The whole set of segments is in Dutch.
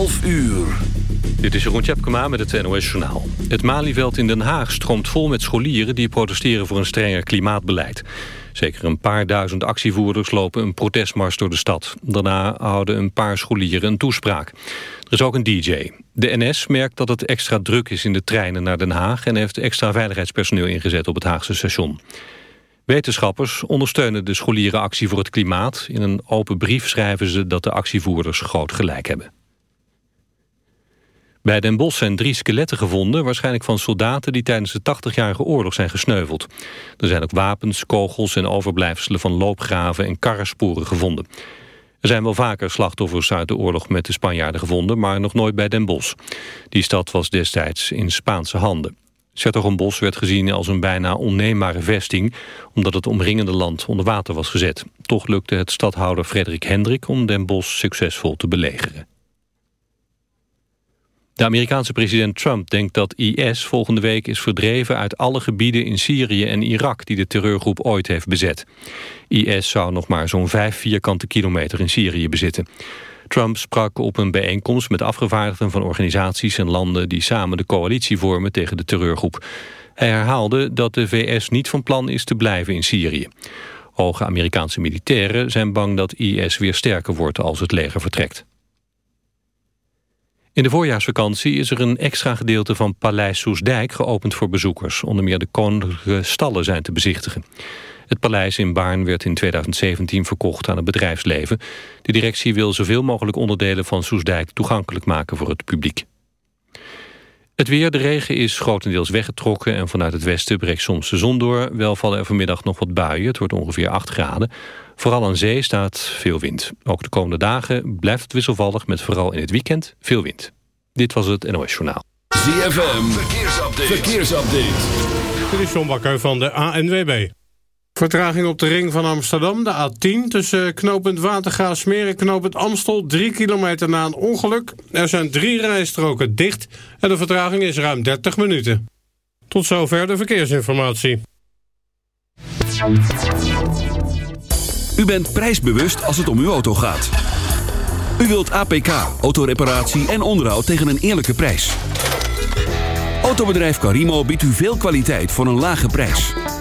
12 uur. Dit is Jeroen Tjepkema met het NOS Journaal. Het Malieveld in Den Haag stroomt vol met scholieren... die protesteren voor een strenger klimaatbeleid. Zeker een paar duizend actievoerders lopen een protestmars door de stad. Daarna houden een paar scholieren een toespraak. Er is ook een DJ. De NS merkt dat het extra druk is in de treinen naar Den Haag... en heeft extra veiligheidspersoneel ingezet op het Haagse station. Wetenschappers ondersteunen de scholierenactie voor het klimaat. In een open brief schrijven ze dat de actievoerders groot gelijk hebben. Bij Den Bosch zijn drie skeletten gevonden... waarschijnlijk van soldaten die tijdens de 80-jarige oorlog zijn gesneuveld. Er zijn ook wapens, kogels en overblijfselen van loopgraven... en karrensporen gevonden. Er zijn wel vaker slachtoffers uit de oorlog met de Spanjaarden gevonden... maar nog nooit bij Den Bosch. Die stad was destijds in Spaanse handen. Bos werd gezien als een bijna onneembare vesting... omdat het omringende land onder water was gezet. Toch lukte het stadhouder Frederik Hendrik om Den Bosch succesvol te belegeren. De Amerikaanse president Trump denkt dat IS volgende week is verdreven uit alle gebieden in Syrië en Irak die de terreurgroep ooit heeft bezet. IS zou nog maar zo'n vijf vierkante kilometer in Syrië bezitten. Trump sprak op een bijeenkomst met afgevaardigden van organisaties en landen die samen de coalitie vormen tegen de terreurgroep. Hij herhaalde dat de VS niet van plan is te blijven in Syrië. Hoge Amerikaanse militairen zijn bang dat IS weer sterker wordt als het leger vertrekt. In de voorjaarsvakantie is er een extra gedeelte van Paleis Soesdijk geopend voor bezoekers. Onder meer de koninklijke stallen zijn te bezichtigen. Het paleis in Baarn werd in 2017 verkocht aan het bedrijfsleven. De directie wil zoveel mogelijk onderdelen van Soesdijk toegankelijk maken voor het publiek. Het weer, de regen is grotendeels weggetrokken en vanuit het westen breekt soms de zon door. Wel vallen er vanmiddag nog wat buien, het wordt ongeveer 8 graden. Vooral aan zee staat veel wind. Ook de komende dagen blijft het wisselvallig met vooral in het weekend veel wind. Dit was het NOS Journaal. ZFM, verkeersupdate. verkeersupdate. Dit is John Bakker van de ANWB. Vertraging op de ring van Amsterdam, de A10... tussen knooppunt Watergraafsmeer en knooppunt Amstel... drie kilometer na een ongeluk. Er zijn drie rijstroken dicht en de vertraging is ruim 30 minuten. Tot zover de verkeersinformatie. U bent prijsbewust als het om uw auto gaat. U wilt APK, autoreparatie en onderhoud tegen een eerlijke prijs. Autobedrijf Carimo biedt u veel kwaliteit voor een lage prijs.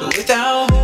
without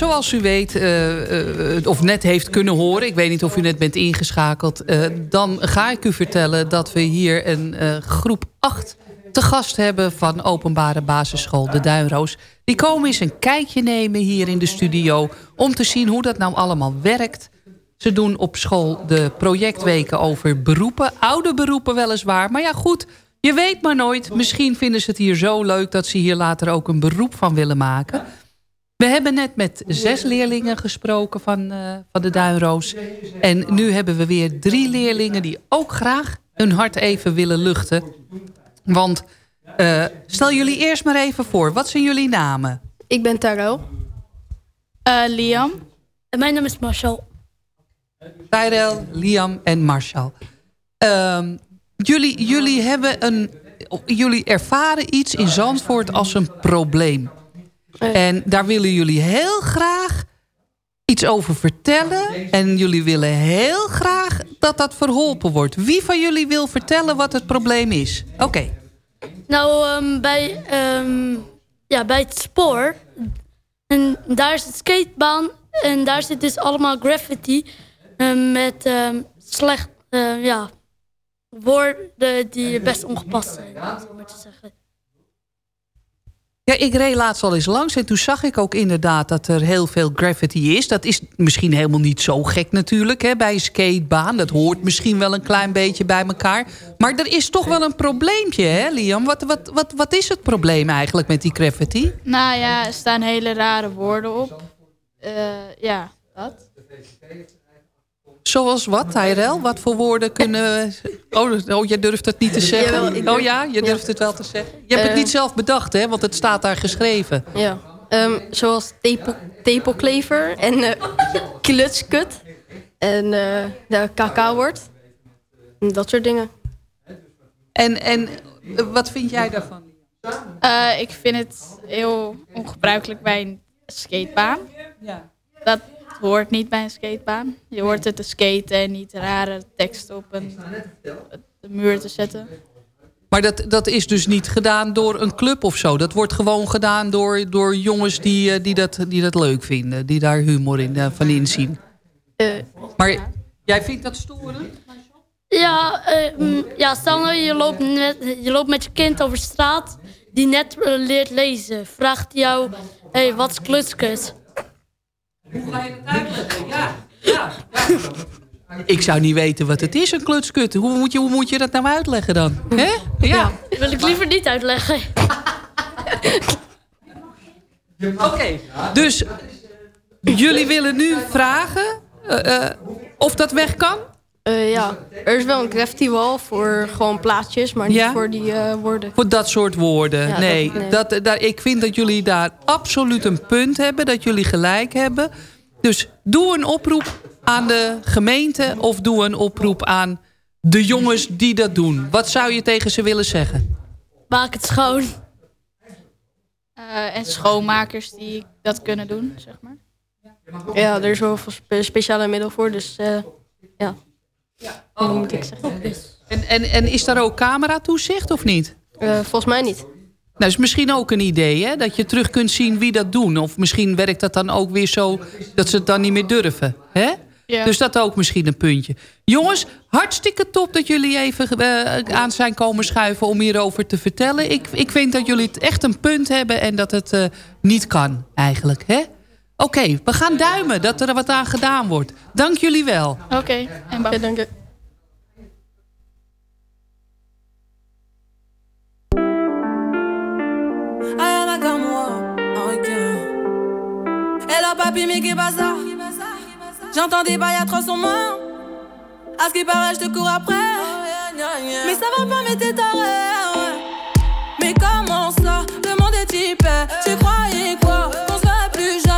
zoals u weet, eh, eh, of net heeft kunnen horen... ik weet niet of u net bent ingeschakeld... eh, dan ga ik u vertellen dat we hier een eh, groep 8 te gast hebben... van openbare basisschool De Duinroos. Die komen eens een kijkje nemen hier in de studio... om te zien hoe dat nou allemaal werkt... Ze doen op school de projectweken over beroepen. Oude beroepen weliswaar. Maar ja, goed, je weet maar nooit. Misschien vinden ze het hier zo leuk... dat ze hier later ook een beroep van willen maken. We hebben net met zes leerlingen gesproken van, eh, van de Duinroos. En nu hebben we weer drie leerlingen... die ook graag hun hart even willen luchten. Want eh, stel jullie eerst maar even voor. Wat zijn jullie namen? Ik ben Taro. Liam. En mijn naam is Marshall. Tyrell, Liam en Marshall. Ehm, jullie, jullie, hebben een, jullie ervaren iets in Zandvoort als een probleem. En daar willen jullie heel graag iets over vertellen. En jullie willen heel graag dat dat verholpen wordt. Wie van jullie wil vertellen wat het probleem is? Oké. Nou, ehm, bij, ehm, ja, bij het spoor. En daar is het skatebaan. En daar zit dus allemaal graffiti. ehm, met ehm, slecht, eh, ja, woorden die best ongepast zijn. om het zo maar te zeggen. Ja, ik reed laatst al eens langs en toen zag ik ook inderdaad dat er heel veel graffiti is. Dat is misschien helemaal niet zo gek natuurlijk hè, bij een skatebaan. Dat hoort misschien wel een klein beetje bij elkaar. Maar er is toch wel een probleempje, hè Liam? Wat, wat, wat, wat is het probleem eigenlijk met die graffiti? Nou ja, er staan hele rare woorden op. Eh, ja, dat. Zoals wat, Tyrell? Wat voor woorden kunnen... Oh, oh jij durft het niet te zeggen? Jawel, oh ja, je durft het wel te zeggen. Je hebt het Eh. niet zelf bedacht, hè? Want het staat daar geschreven. Ja. Ehm, zoals tepel, tepelklever en eh klutskut. En eh, de KK-woord. Dat soort dingen. En, en wat vind jij daarvan? Eh, ik vind het heel ongebruikelijk bij een skatebaan. Ja. Dat hoort niet bij een skatebaan. Je hoort het te skaten en niet rare teksten op een, de muur te zetten. Maar dat, dat is dus niet gedaan door een club of zo. Dat wordt gewoon gedaan door, door jongens die, eh, die, dat, die dat leuk vinden. Die daar humor in, eh, van inzien. Eh, Maar jij vindt dat storend? Ja, mm, ja stel nou je loopt, net, je loopt met je kind over straat die net leert lezen. Vraagt jou, hey, wat is klutskut? Hoe ga je het uitleggen? Ja, ja, Ik zou niet weten wat het is, een klutskut. Hoe moet je, hoe moet je dat nou uitleggen dan? Hè? Ja. Dat wil ik liever niet uitleggen. Oké, dus jullie willen nu vragen eh, eh, of dat weg kan? Eh, ja, er is wel een graffiti wall voor gewoon plaatjes, maar niet Ja? voor die eh, woorden. Voor dat soort woorden. Ja, nee, dat- nee. Dat, daar, ik vind dat jullie daar absoluut een punt hebben. Dat jullie gelijk hebben. Dus doe een oproep aan de gemeente. Of doe een oproep aan de jongens die dat doen. Wat zou je tegen ze willen zeggen? Maak het schoon. Eh, en schoonmakers die dat kunnen doen, zeg maar. Ja, er is wel veel spe- speciale middel voor, dus eh, ja. Hoe moet ik zeggen? En, en, en is daar ook cameratoezicht of niet? Eh, volgens mij niet. Nou, is misschien ook een idee, hè? Dat je terug kunt zien wie dat doen. Of misschien werkt dat dan ook weer zo dat ze het dan niet meer durven. Hè? Ja. Dus dat ook misschien een puntje. Jongens, hartstikke top dat jullie even eh, aan zijn komen schuiven om hierover te vertellen. Ik, ik vind dat jullie het echt een punt hebben en dat het eh, niet kan eigenlijk. hè? Oké, we gaan duimen dat er wat aan gedaan wordt. Dank jullie wel. Oké, en bye. dank papi, mais qui bazar? J'entends des bails atroces sur moi. À ce qui paraît, je te cours après. Mais ça va pas, mais t'es taré. ouais. Mais comment ça?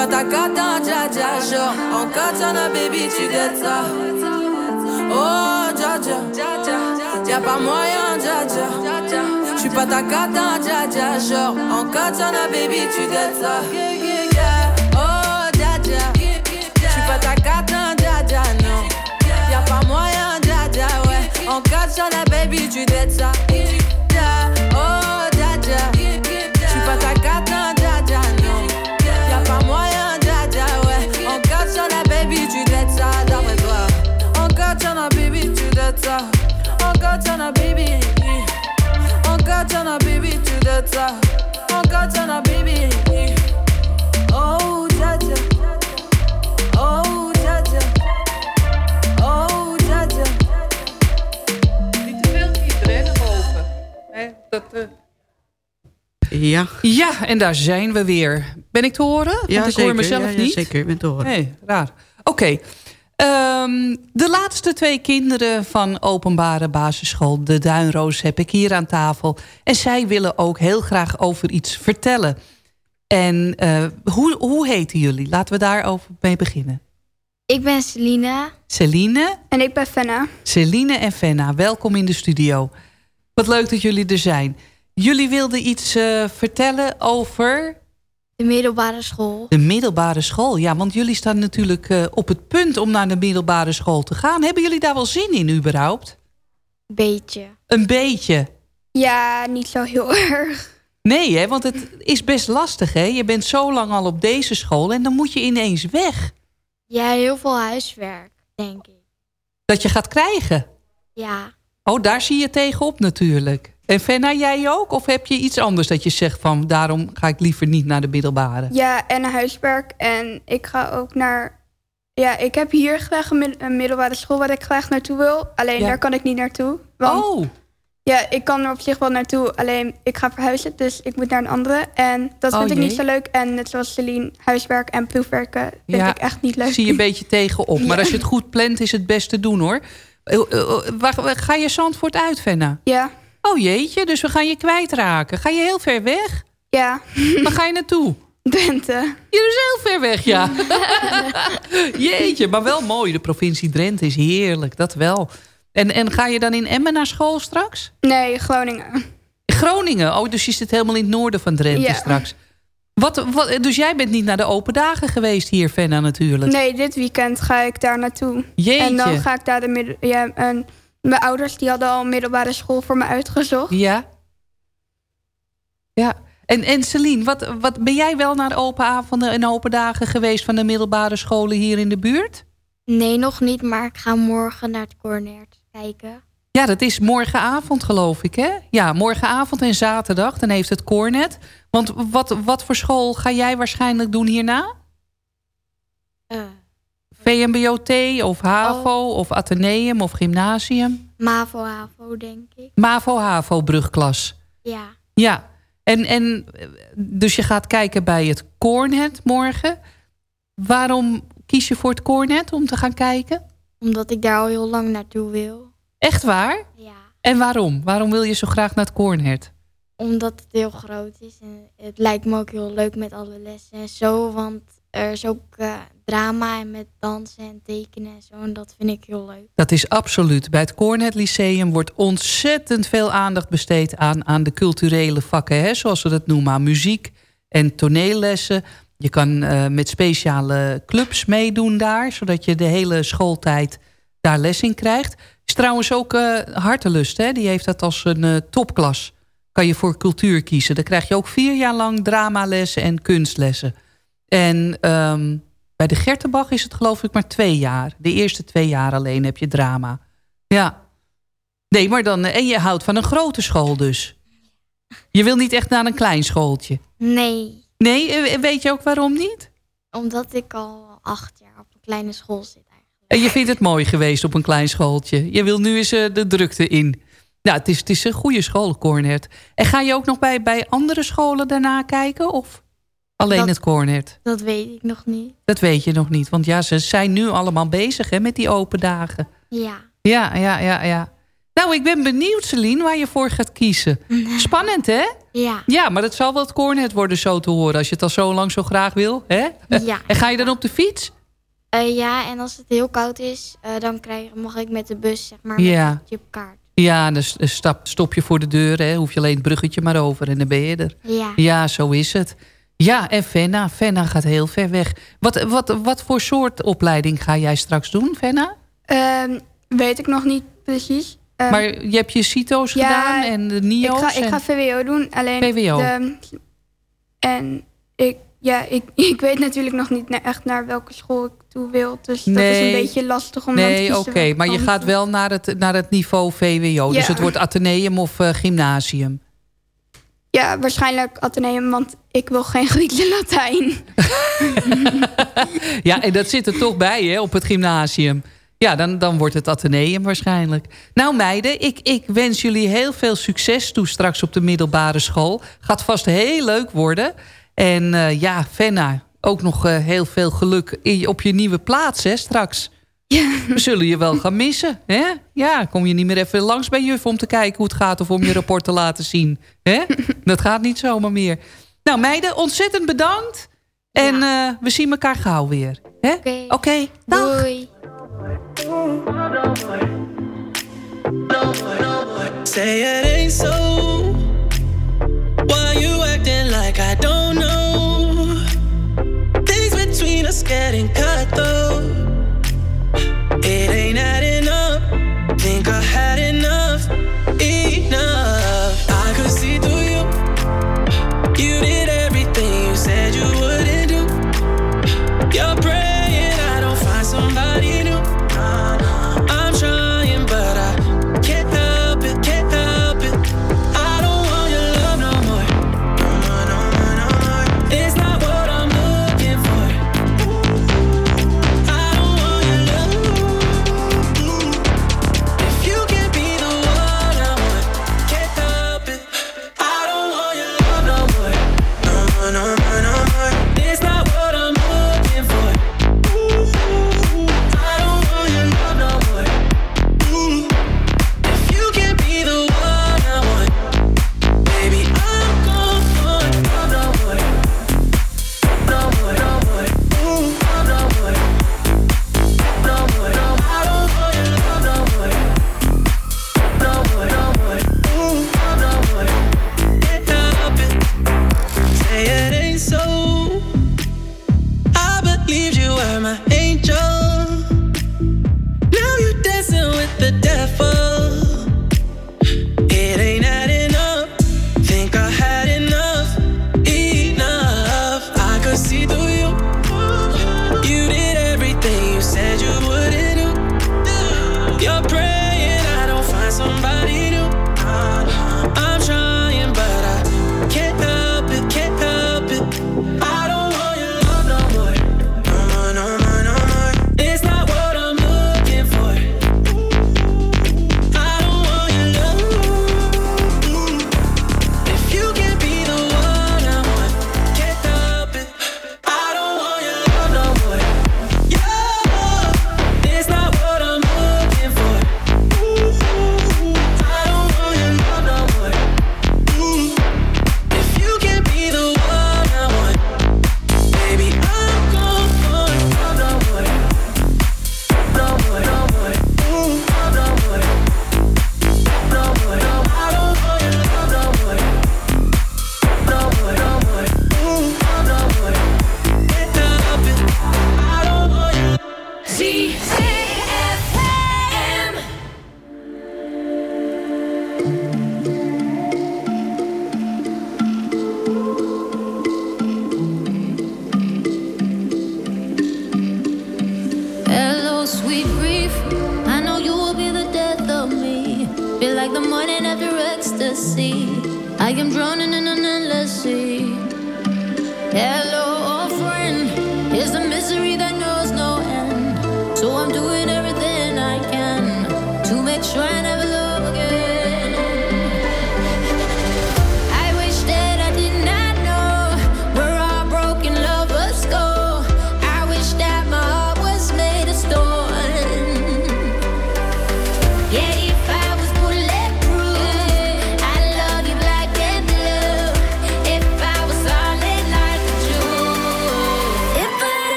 pas ta cata, dja dja. Genre, en katana, baby, tu t'aides ça. Oh, dja dja. Y'a pas moyen, dja dja. J'suis pas ta cata, dja. Genre, en katana, baby, tu t'aides ça. Oh, dja dja. J'suis pas ta cata, dja, non. Y'a pas moyen, dja dja, ouais. En katana, baby, tu t'aides ça. Baby. Oh. Oh. Oh. Niet te veel kinderen, hè, daarboven. Hè, dat, eh, Ja. Ja, en daar zijn we weer. Ben ik te horen? Want Ja, ik zeker. hoor mezelf Ja, ja, niet. zeker, ik ben te horen. Nee, raar. Oké. Ehm, de laatste twee kinderen van openbare basisschool De Duinroos heb ik hier aan tafel. En zij willen ook heel graag over iets vertellen. En eh, hoe, hoe heten jullie? Laten we daarover mee beginnen. Ik ben Selina. Celine. En ik ben Fenna. Celine en Fenna, welkom in de studio. Wat leuk dat jullie er zijn. Jullie wilden iets eh, vertellen over De middelbare school. de middelbare school. Ja, want jullie staan natuurlijk eh, op het punt om naar de middelbare school te gaan. Hebben jullie daar wel zin in überhaupt? Beetje. Een beetje. Ja, niet zo heel erg. Nee, hè, want het is best lastig. Hè? Je bent zo lang al op deze school en dan moet je ineens weg. Ja, heel veel huiswerk, denk ik. Dat je gaat krijgen. Ja. Oh, daar zie je tegenop natuurlijk. En Fenna, jij ook? Of heb je iets anders dat je zegt van... daarom ga ik liever niet naar de middelbare? Ja, en huiswerk. En ik ga ook naar... Ja, ik heb hier graag een, mid- een middelbare school waar ik graag naartoe wil. Alleen Ja. daar kan ik niet naartoe. Want, Oh. Ja, ik kan er op zich wel naartoe. Alleen ik ga verhuizen, dus ik moet naar een andere. En dat Oh, vind ik jee. niet zo leuk. En net zoals Celine, huiswerk en proefwerken vind ik echt niet leuk. zie je een beetje tegenop. Maar als je het goed plant, is het best te doen hoor. Eh, eh, eh, ga je Zandvoort uit, Fenna? Ja. Oh jeetje, dus we gaan je kwijtraken. Ga je heel ver weg? Ja. Waar ga je naartoe? Drenthe. Je is heel ver weg, ja. jeetje, maar wel mooi. De provincie Drenthe is heerlijk, dat wel. En, en ga je dan in Emmen naar school straks? Nee, Groningen. Groningen, oh, dus je zit helemaal in het noorden van Drenthe Ja. straks. Wat, wat, dus jij bent niet naar de open dagen geweest hier, Fenna, natuurlijk? Nee, dit weekend ga ik daar naartoe. Jeetje. En dan ga ik daar de middel... Ja, en mijn ouders die hadden al een middelbare school voor me uitgezocht. Ja. Ja. En, en Celine, wat, wat, ben jij wel naar open avonden en open dagen geweest... van de middelbare scholen hier in de buurt? Nee, nog niet, maar ik ga morgen naar het Cornert kijken. Ja, dat is morgenavond geloof ik, hè? Ja, morgenavond en zaterdag, dan heeft het Cornet. Want wat, wat voor school ga jij waarschijnlijk doen hierna? Eh, VMBO-T of HAVO of Atheneum of Gymnasium? MAVO, HAVO, denk ik. MAVO-HAVO brugklas. Ja. Ja, en, en dus je gaat kijken bij het Cornet morgen. Waarom kies je voor het Cornet om te gaan kijken? Omdat ik daar al heel lang naartoe wil. Echt waar? Ja. En waarom? Waarom wil je zo graag naar het Cornet? Omdat het heel groot is. En het lijkt me ook heel leuk met alle lessen en zo. Want er is ook eh, drama en met dansen en tekenen en zo. En dat vind ik heel leuk. Dat is absoluut. Bij het Cornet Lyceum wordt ontzettend veel aandacht besteed aan, aan de culturele vakken. Hè, zoals we dat noemen, aan muziek en toneellessen. Je kan eh, met speciale clubs meedoen daar, zodat je de hele schooltijd daar les in krijgt. Is trouwens ook eh Hartelust, hè? die heeft dat als een eh, topklas. Kan je voor cultuur kiezen. Dan krijg je ook vier jaar lang dramalessen en kunstlessen. En ehm, bij de Gertenbach is het geloof ik maar twee jaar. De eerste twee jaar alleen heb je drama. Ja. Nee, maar dan... eh, En je houdt van een grote school dus. Je wil niet echt naar een klein schooltje. Nee, Nee, weet je ook waarom niet? omdat ik al acht jaar op een kleine school zit. En je vindt het mooi geweest op een klein schooltje. Je wil nu eens eh, de drukte in. Nou, het is, het is een goede school, Cornet. En ga je ook nog bij, bij andere scholen daarna kijken? Of alleen Dat- het Cornet? Dat weet ik nog niet. Dat weet je nog niet. Want ja, ze zijn nu allemaal bezig hè, met die open dagen. Ja. Ja, ja, ja, ja. Nou, ik ben benieuwd, Celine, waar je voor gaat kiezen. Spannend, hè? Ja. Ja, maar dat zal wel het Cornet worden zo te horen... als je het al zo lang zo graag wil, hè? Ja. En ga je dan op de fiets? Eh, ja, en als het heel koud is, eh, dan krijg, mag ik met de bus, zeg maar, Ja. met een chipkaart. Ja, dan stap, stop je voor de deur, hè? hoef je alleen het bruggetje maar over en dan ben je er. Ja. Ja, zo is het. Ja, en Fenna. Fenna gaat heel ver weg. Wat, wat, wat voor soort opleiding ga jij straks doen, Fenna? Ehm, weet ik nog niet precies. Ehm, maar je hebt je CITO's ja, gedaan en de ik NIO's? ga, ik ga VWO doen. Alleen VWO. de- en ik, ja, ik, ik weet natuurlijk nog niet echt naar welke school ik toe wil. Dus dat is Nee. een beetje lastig om dan te Nee, oké, maar je gaat wel naar het, naar het niveau VWO. Dus het wordt ateneum of eh, gymnasium. Ja, waarschijnlijk Atheneum, want ik wil geen Grieks en Latijn. Ja, en dat zit er toch bij, hè, op het gymnasium. Ja, dan, dan wordt het ateneum waarschijnlijk. Nou meiden, ik, ik wens jullie heel veel succes toe straks op de middelbare school. Gaat vast heel leuk worden. En eh, ja, Fenna, ook nog eh, heel veel geluk in, op je nieuwe plaats, hè, straks. We zullen je wel gaan missen, hè? Ja, kom je niet meer even langs bij juf om te kijken hoe het gaat... of om je rapport te laten zien, hè? Dat gaat niet zomaar meer. Nou meiden, ontzettend bedankt. En eh, we zien elkaar gauw weer. hè? Oké, dag. Doei. Say it ain't so. Why you acting like I don't know? Things between us getting cut though.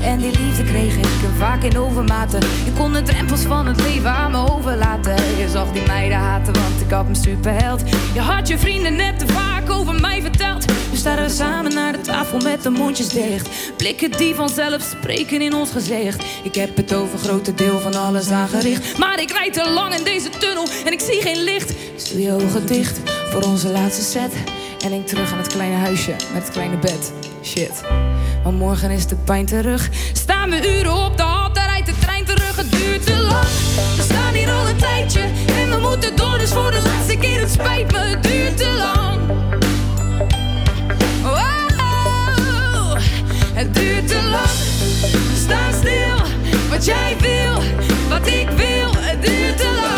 en die liefde kreeg ik en vaak in overmaten. Je kon de drempels van het leven aan me overlaten. Je zag die meiden haten, want ik had me superheld. Je had je vrienden net te vaak over mij verteld. We staan we samen naar de tafel met de mondjes dicht. Blikken die vanzelf spreken in ons gezicht. Ik heb het over grote deel van alles aangericht. Maar ik rijd te lang in deze tunnel en ik zie geen licht. Stuur je ogen dicht voor onze laatste set. En denk terug aan het kleine huisje met het kleine bed. Shit. Maar morgen is de pijn terug. Staan we uren op de hal, daar rijdt de trein terug. Het duurt te lang. We staan hier al een tijdje. En we moeten door, dus voor de laatste keer. Het spijt me, het duurt te lang. Wow, het duurt te lang. Sta staan stil. Wat jij wil, wat ik wil, het duurt te lang.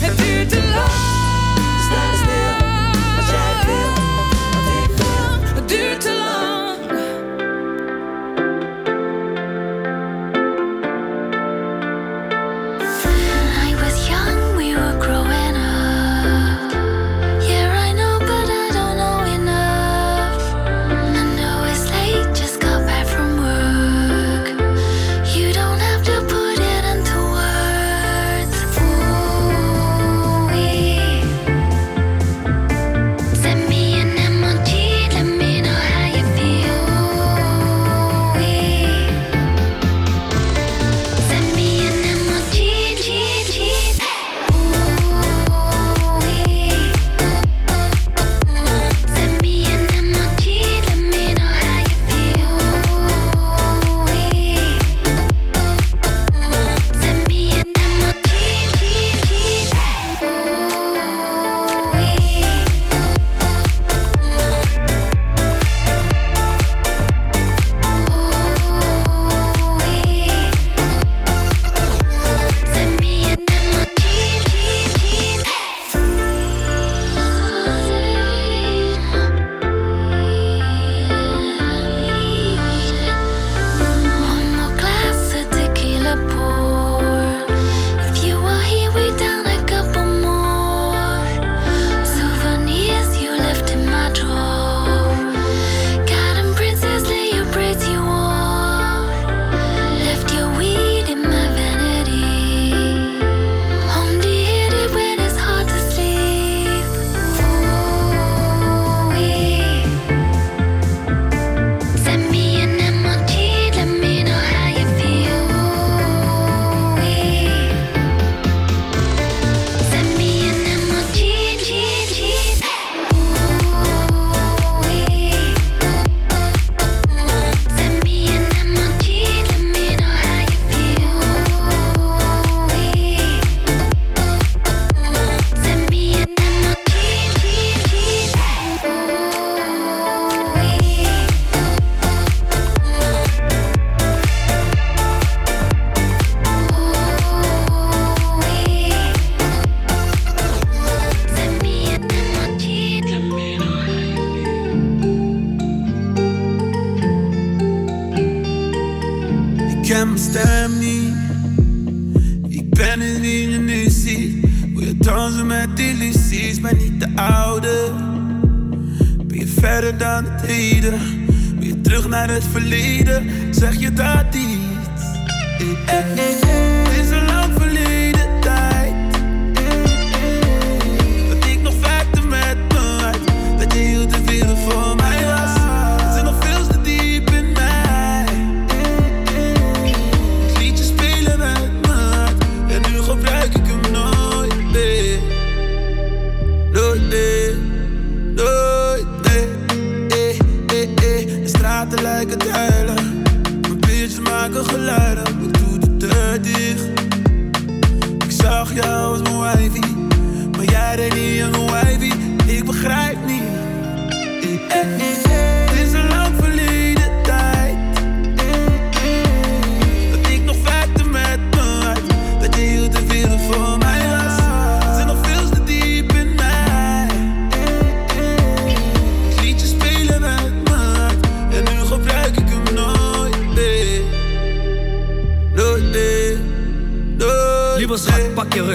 Het duurt te lang.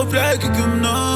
gebruik ik hem nog.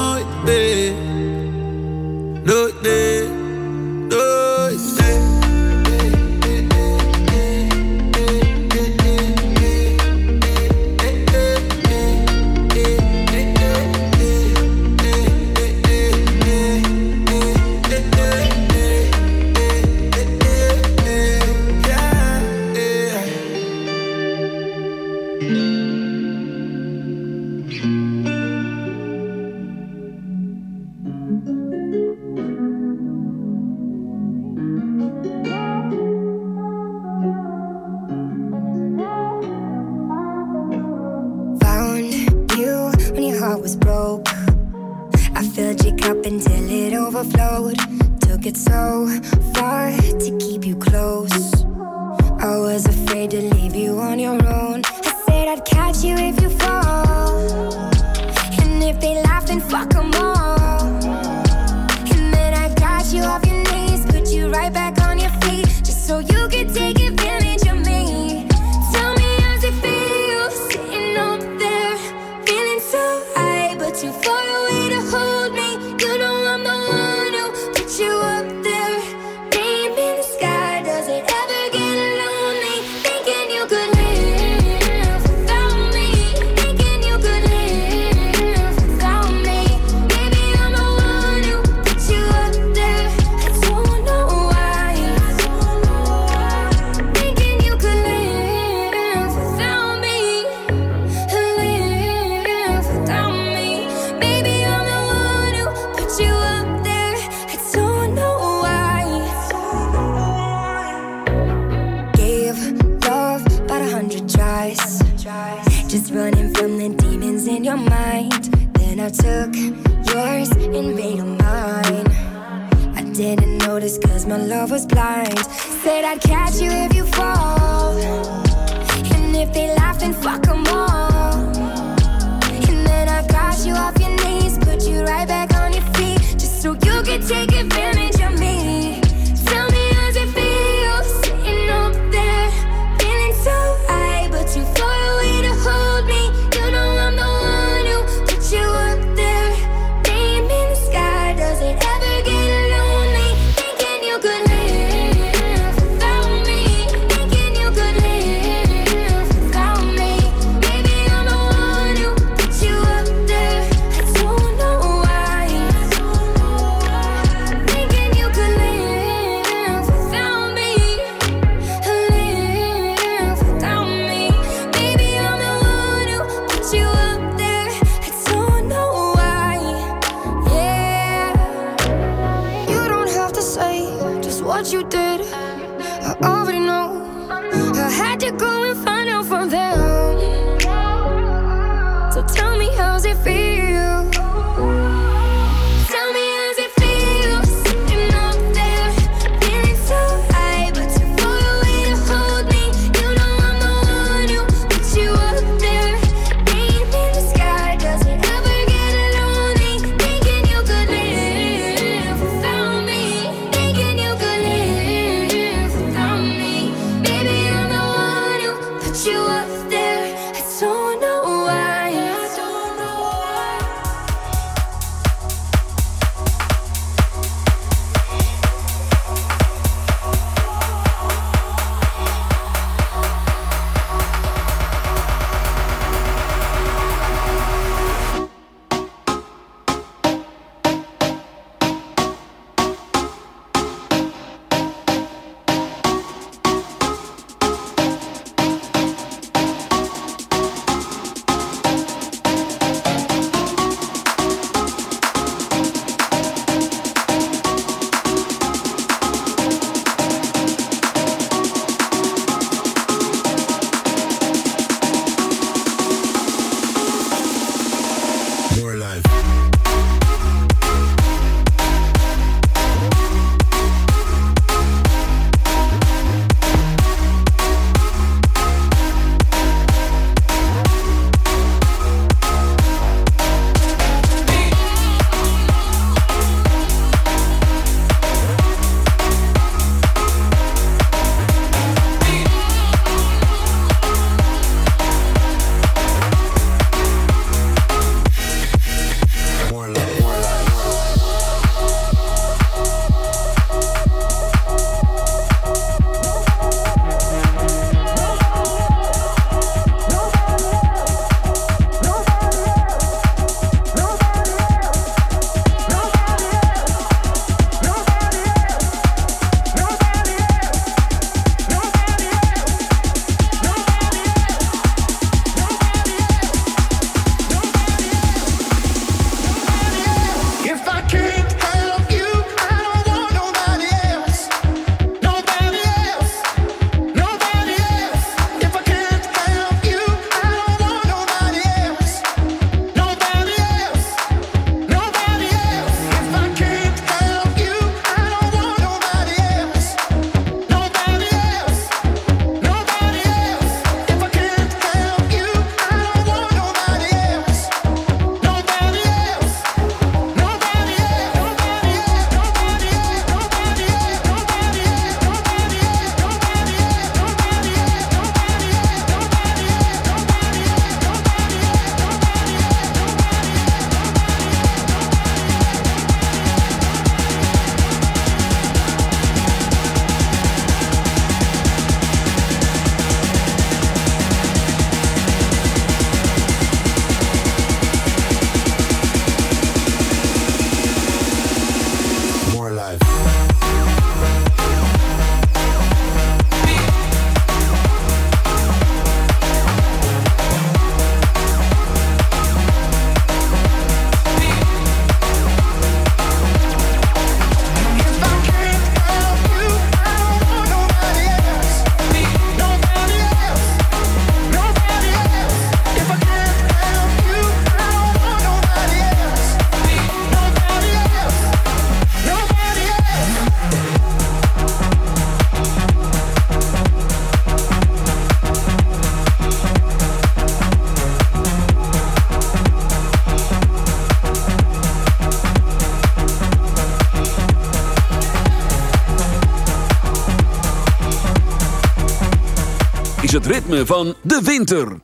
Van de winter.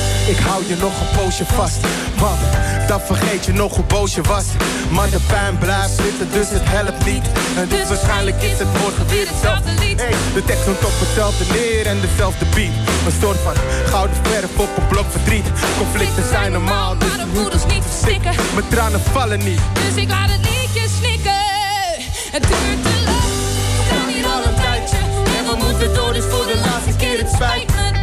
Ik hou je nog een poosje vast, want dan vergeet je nog hoe boos je was. Maar de pijn blijft zitten, dus het helpt niet. En dus waarschijnlijk is het morgen weer hetzelfde lied. Hey, de tekst noemt op hetzelfde neer en dezelfde beat. Een soort van gouden verf op een blok verdriet. Conflicten zijn normaal, dus Maar de moeders niet verstikken. mijn tranen vallen niet. Dus ik laat het liedje snikken. Het duurt te lang. We gaan hier al een tijdje. En we moeten door, dus voor de laatste keer het spijt me.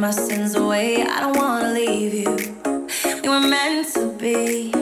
My sins away. I don't wanna leave you. We were meant to be,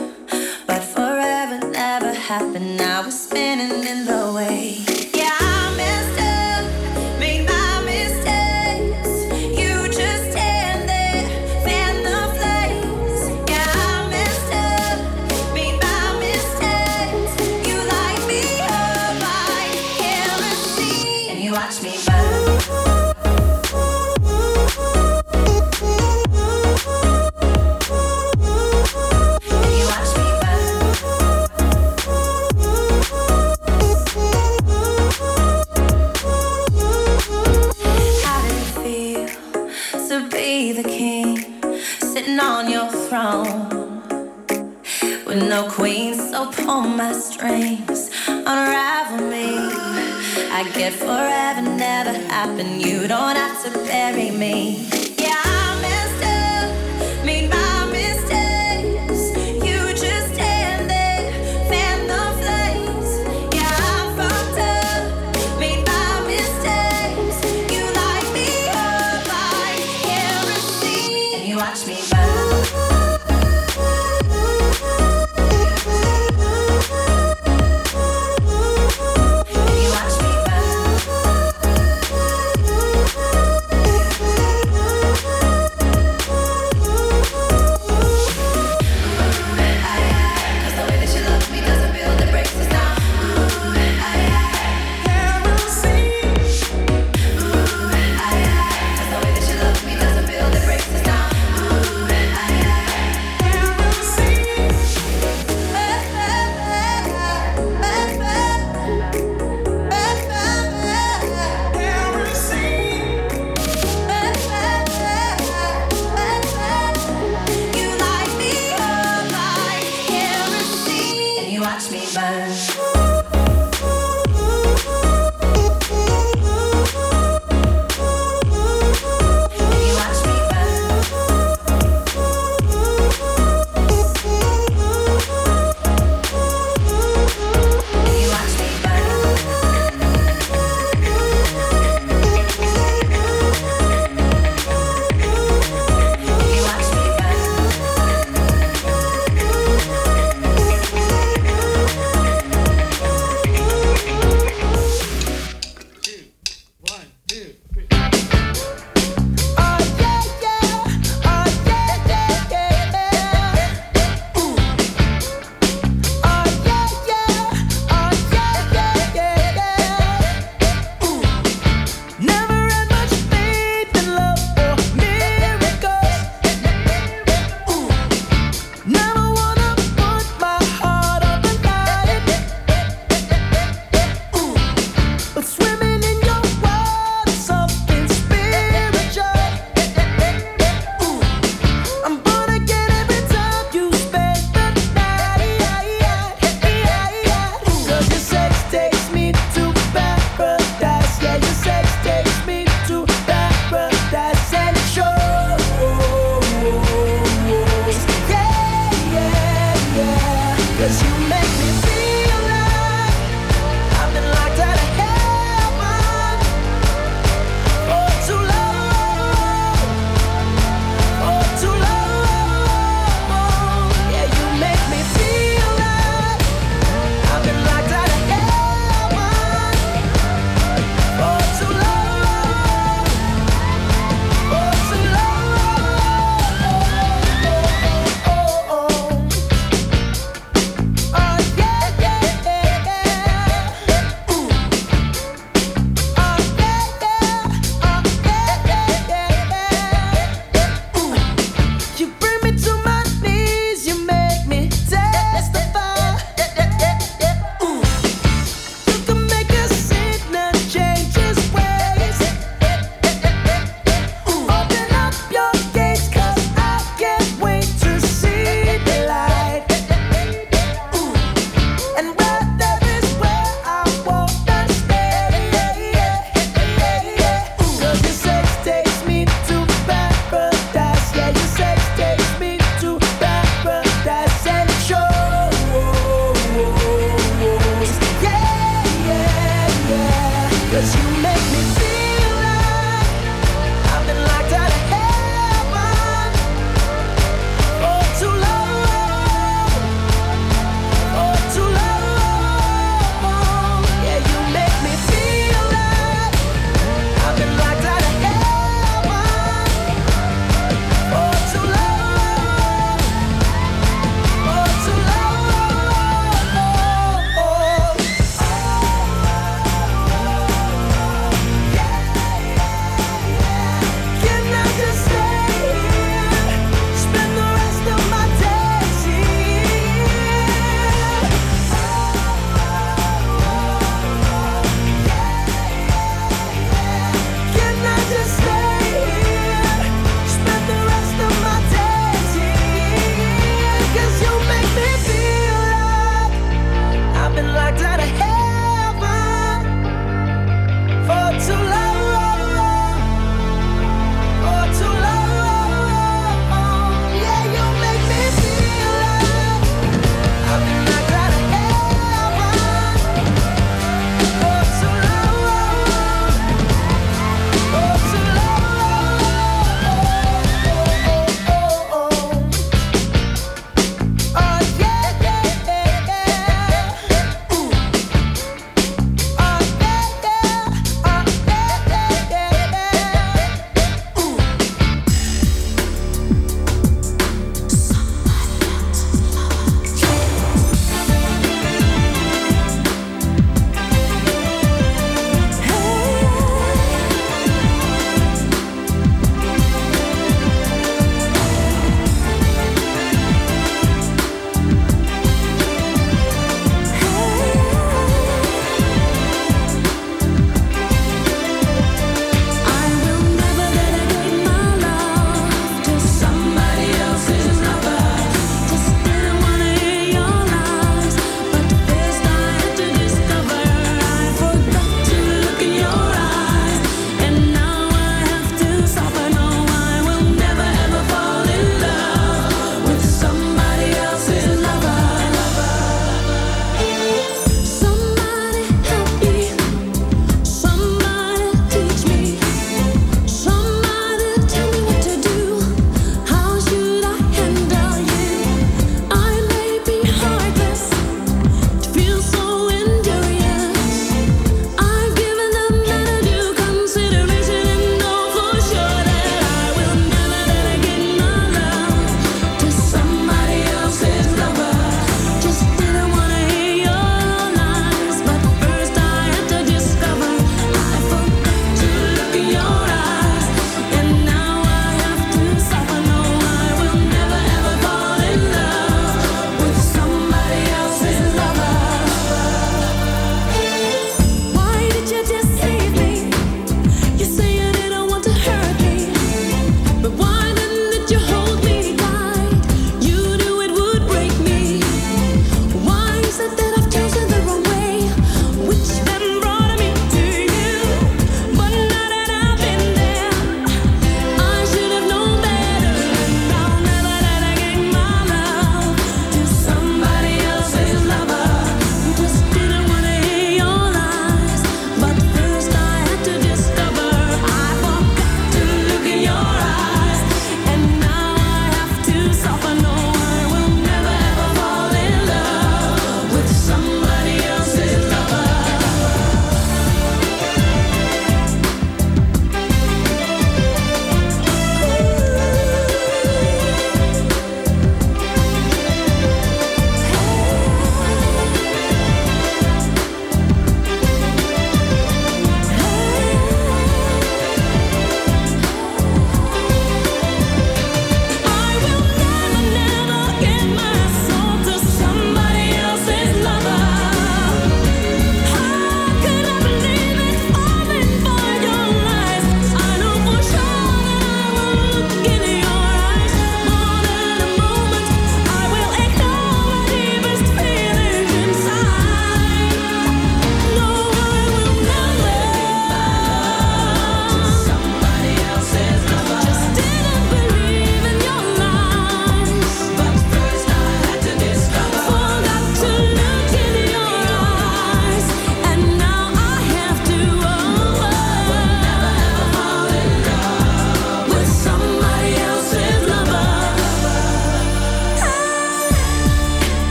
forever never happened. You don't have to bury me.